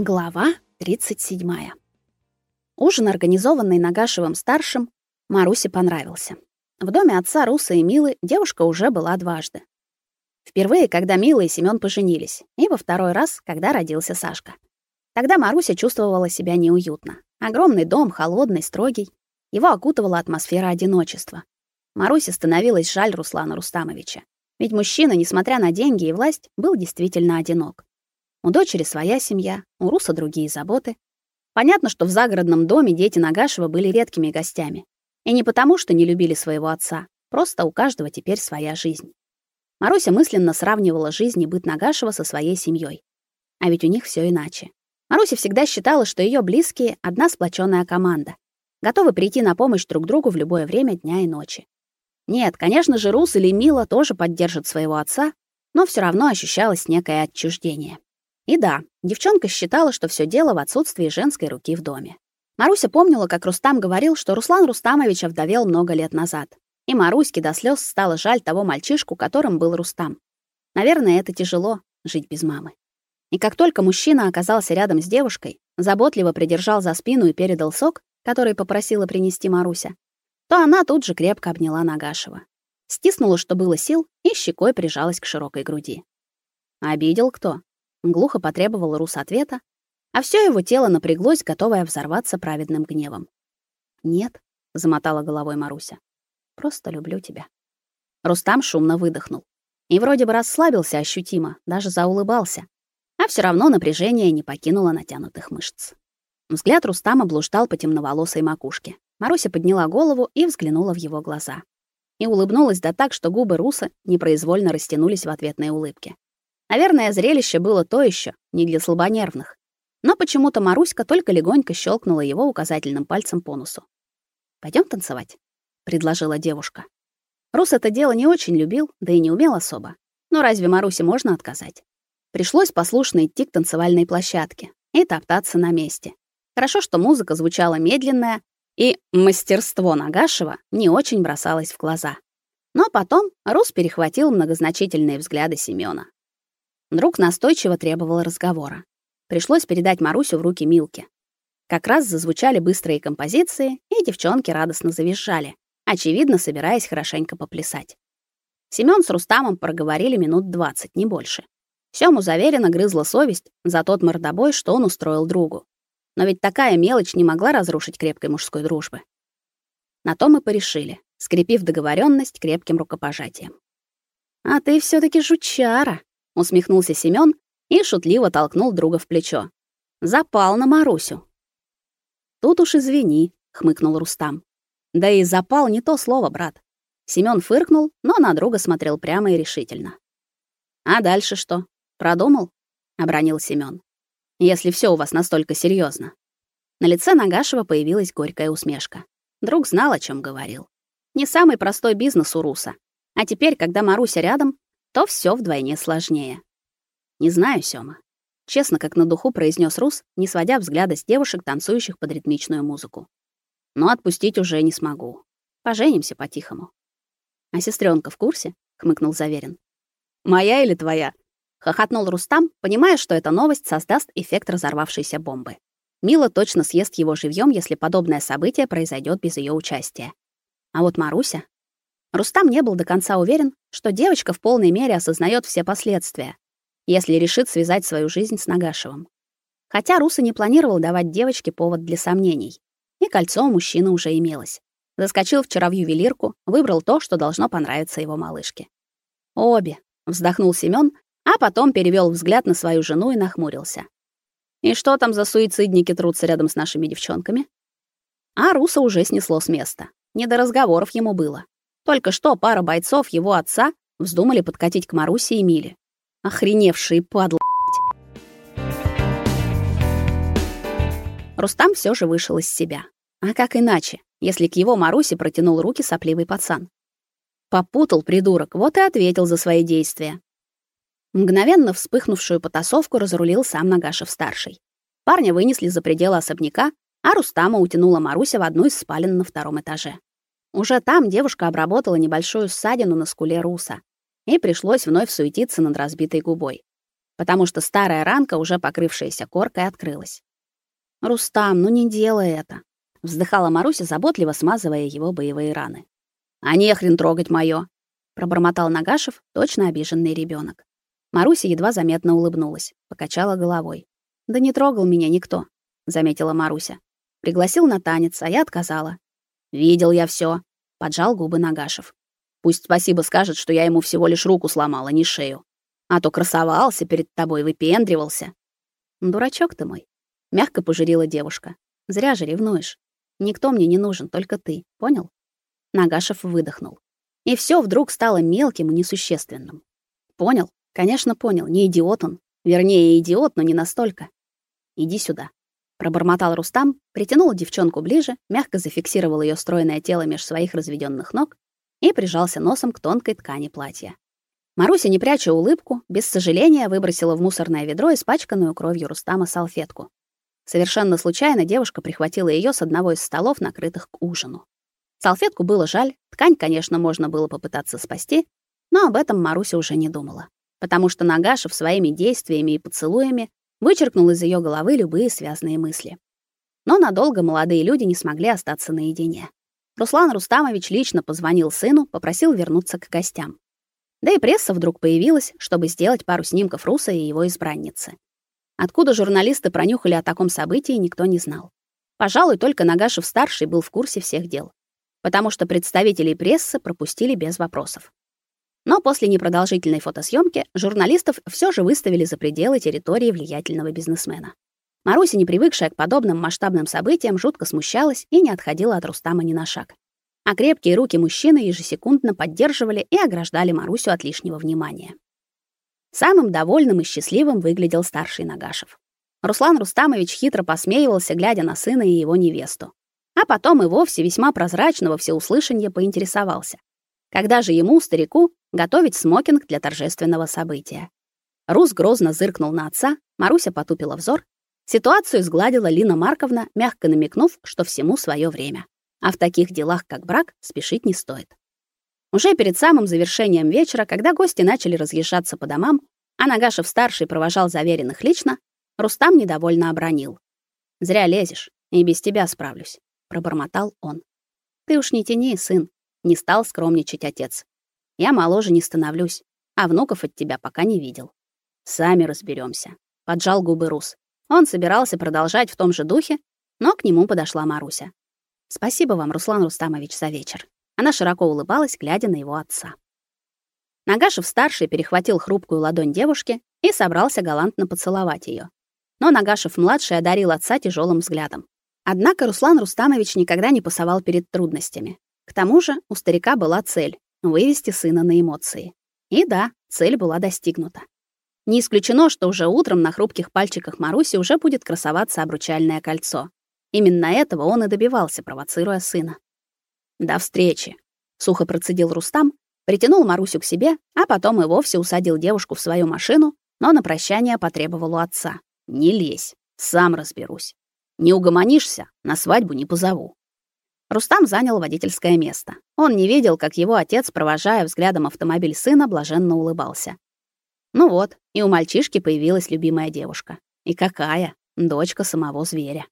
Глава 37. Ужин, организованный Нагашевым-старшим, Марусе понравился. В доме отца Руса и Милы девушка уже была дважды. Впервые, когда Мила и Семён поженились, и во второй раз, когда родился Сашка. Тогда Маруся чувствовала себя неуютно. Огромный дом, холодный, строгий. Его окутывала атмосфера одиночества. Марусе становилось жаль Руслана Рустамовича. Ведь мужчина, несмотря на деньги и власть, был действительно одинок. У дочери своя семья, у Руса другие заботы. Понятно, что в загородном доме дети Нагашева были редкими гостями. И не потому, что не любили своего отца, просто у каждого теперь своя жизнь. Маруся мысленно сравнивала жизнь и быт Нагашева со своей семьей. А ведь у них все иначе. Маруся всегда считала, что ее близкие — одна сплоченная команда, готовы прийти на помощь друг другу в любое время дня и ночи. Нет, конечно же, Рус или Мила тоже поддержат своего отца, но все равно ощущалось некое отчуждение. И да, девчонка считала, что все дело в отсутствии женской руки в доме. Маруся помнила, как Рустам говорил, что Руслан Рустамович овдовел много лет назад. И Маруське до слез стало жаль того мальчишку, которым был Рустам. Наверное, это тяжело жить без мамы. И как только мужчина оказался рядом с девушкой, заботливо придержал за спину и передал сок, который попросила принести Маруся, то она тут же крепко обняла Нагашева. Стиснула, что было сил, и щекой прижалась к широкой груди. Обидел кто? Глухо потребовал Рус ответа, а все его тело напряглось, готовое взорваться праведным гневом. «Нет», — замотала головой Маруся, — «просто люблю тебя». Рустам шумно выдохнул. И вроде бы расслабился ощутимо, даже заулыбался. А все равно напряжение не покинуло натянутых мышц. Взгляд Рустама блуждал по темноволосой макушке. Маруся подняла голову и взглянула в его глаза. И улыбнулась да так, что губы Руса непроизвольно растянулись в ответной улыбке. Наверное, зрелище было то еще, не для слабонервных. Но почему-то Маруська только легонько щелкнула его указательным пальцем по носу. Пойдем танцевать, предложила девушка. Рус это дело не очень любил, да и не умел особо. Но разве Марусе можно отказать? Пришлось послушно идти к танцевальной площадке и топтаться на месте. Хорошо, что музыка звучала медленная, и мастерство Нагашева не очень бросалось в глаза. Но потом Рус перехватил многозначительные взгляды Семёна. Друг настойчиво требовал разговора. Пришлось передать Марусю в руки Милке. Как раз зазвучали быстрые композиции, и девчонки радостно завизжали, очевидно, собираясь хорошенько поплясать. Семён с Рустамом проговорили минут двадцать, не больше. Сёму заверенно грызла совесть за тот мордобой, что он устроил другу. Но ведь такая мелочь не могла разрушить крепкой мужской дружбы. На то мы порешили, скрепив договоренность крепким рукопожатием. «А ты все таки жучара», усмехнулся Семён и шутливо толкнул друга в плечо. Запал на Марусю. Тут уж извини, хмыкнул Рустам. Да и запал не то слово, брат. Семён фыркнул, но на друга смотрел прямо и решительно. А дальше что? Продумал? обронил Семён. Если всё у вас настолько серьёзно. На лице Нагашева появилась горькая усмешка. Друг знал, о чём говорил. Не самый простой бизнес у Руса. А теперь, когда Маруся рядом, то все вдвойне сложнее. Не знаю, Сёма. Честно, как на духу произнес Рус, не сводя взгляда с девушек, танцующих под ритмичную музыку. Но отпустить уже не смогу. Поженимся по-тихому. А сестренка в курсе? хмыкнул Заверин. Моя или твоя? хохотнул Рустам, понимая, что эта новость создаст эффект разорвавшейся бомбы. Мила точно съест его живьем, если подобное событие произойдет без ее участия. А вот Маруся Рустам не был до конца уверен, что девочка в полной мере осознает все последствия, если решит связать свою жизнь с Нагашевым. Хотя Руса не планировал давать девочке повод для сомнений. И кольцо у мужчины уже имелось. Заскочил вчера в ювелирку, выбрал то, что должно понравиться его малышке. Обе, вздохнул Семён, а потом перевел взгляд на свою жену и нахмурился. И что там за суицидники трутся рядом с нашими девчонками? А Руса уже снесло с места. Не до разговоров ему было. Только что пара бойцов его отца вздумали подкатить к Марусе и Миле. Охреневшие падлы. Рустам все же вышел из себя. А как иначе, если к его Марусе протянул руки сопливый пацан? Попутал придурок, вот и ответил за свои действия. Мгновенно вспыхнувшую потасовку разрулил сам Нагашев-старший. Парня вынесли за пределы особняка, а Рустама утянула Маруся в одну из спален на втором этаже. Уже там девушка обработала небольшую ссадину на скуле Руса, и пришлось вновь суетиться над разбитой губой. потому что старая ранка, уже покрывшаяся коркой, открылась. «Рустам, ну не делай это!» — вздыхала Маруся, заботливо смазывая его боевые раны. «А не хрен трогать моё!» — пробормотал Нагашев, точно обиженный ребенок. Маруся едва заметно улыбнулась, покачала головой. «Да не трогал меня никто», — заметила Маруся. Пригласил на танец, а я отказала. «Видел я все, поджал губы Нагашев. «Пусть спасибо скажет, что я ему всего лишь руку сломала, не шею. А то красовался перед тобой, выпендривался». «Дурачок ты мой», — мягко пожурила девушка. «Зря же ревнуешь. Никто мне не нужен, только ты, понял?» Нагашев выдохнул. И все вдруг стало мелким и несущественным. Понял? Конечно, понял. Не идиот он. Вернее, идиот, но не настолько. Иди сюда. Пробормотал Рустам, притянул девчонку ближе, мягко зафиксировал ее стройное тело меж своих разведенных ног и прижался носом к тонкой ткани платья. Маруся, не пряча улыбку, без сожаления выбросила в мусорное ведро испачканную кровью Рустама салфетку. Совершенно случайно девушка прихватила ее с одного из столов, накрытых к ужину. Салфетку было жаль, ткань, конечно, можно было попытаться спасти, но об этом Маруся уже не думала, потому что Нагашев своими действиями и поцелуями вычеркнул из ее головы любые связанные мысли. Но надолго молодые люди не смогли остаться наедине. Руслан Рустамович лично позвонил сыну, попросил вернуться к гостям. Да и пресса вдруг появилась, чтобы сделать пару снимков Руса и его избранницы. Откуда журналисты пронюхали о таком событии, никто не знал. Пожалуй, только Нагашев-старший был в курсе всех дел, потому что представителей прессы пропустили без вопросов. Но после непродолжительной фотосъемки журналистов все же выставили за пределы территории влиятельного бизнесмена. Маруся, не привыкшая к подобным масштабным событиям, жутко смущалась и не отходила от Рустама ни на шаг. А крепкие руки мужчины ежесекундно поддерживали и ограждали Марусю от лишнего внимания. Самым довольным и счастливым выглядел старший Нагашев. Руслан Рустамович хитро посмеивался, глядя на сына и его невесту. А потом и вовсе весьма прозрачного всеуслышания поинтересовался. Когда же ему, старику, готовить смокинг для торжественного события? Рус грозно зыркнул на отца, Маруся потупила взор. Ситуацию сгладила Лина Марковна, мягко намекнув, что всему свое время. А в таких делах, как брак, спешить не стоит. Уже перед самым завершением вечера, когда гости начали разъезжаться по домам, а Нагашев-старший провожал заверенных лично, Рустам недовольно обронил. «Зря лезешь, и без тебя справлюсь», — пробормотал он. «Ты уж не тяни, сын, не стал скромничать отец. Я моложе не становлюсь, а внуков от тебя пока не видел. Сами разберемся. Поджал губы Рус. Он собирался продолжать в том же духе, но к нему подошла Маруся. Спасибо вам, Руслан Рустамович, за вечер. Она широко улыбалась, глядя на его отца. Нагашев-старший перехватил хрупкую ладонь девушки и собрался галантно поцеловать ее. Но Нагашев-младший одарил отца тяжелым взглядом. Однако Руслан Рустамович никогда не пасовал перед трудностями. К тому же у старика была цель — вывести сына на эмоции. И да, цель была достигнута. Не исключено, что уже утром на хрупких пальчиках Маруси уже будет красоваться обручальное кольцо. Именно этого он и добивался, провоцируя сына. «До встречи», — сухо процедил Рустам, притянул Марусю к себе, а потом и вовсе усадил девушку в свою машину, но на прощание потребовал у отца. «Не лезь, сам разберусь. Не угомонишься, на свадьбу не позову». Рустам занял водительское место. Он не видел, как его отец, провожая взглядом автомобиль сына, блаженно улыбался. Ну вот, и у мальчишки появилась любимая девушка. И какая? Дочка самого зверя.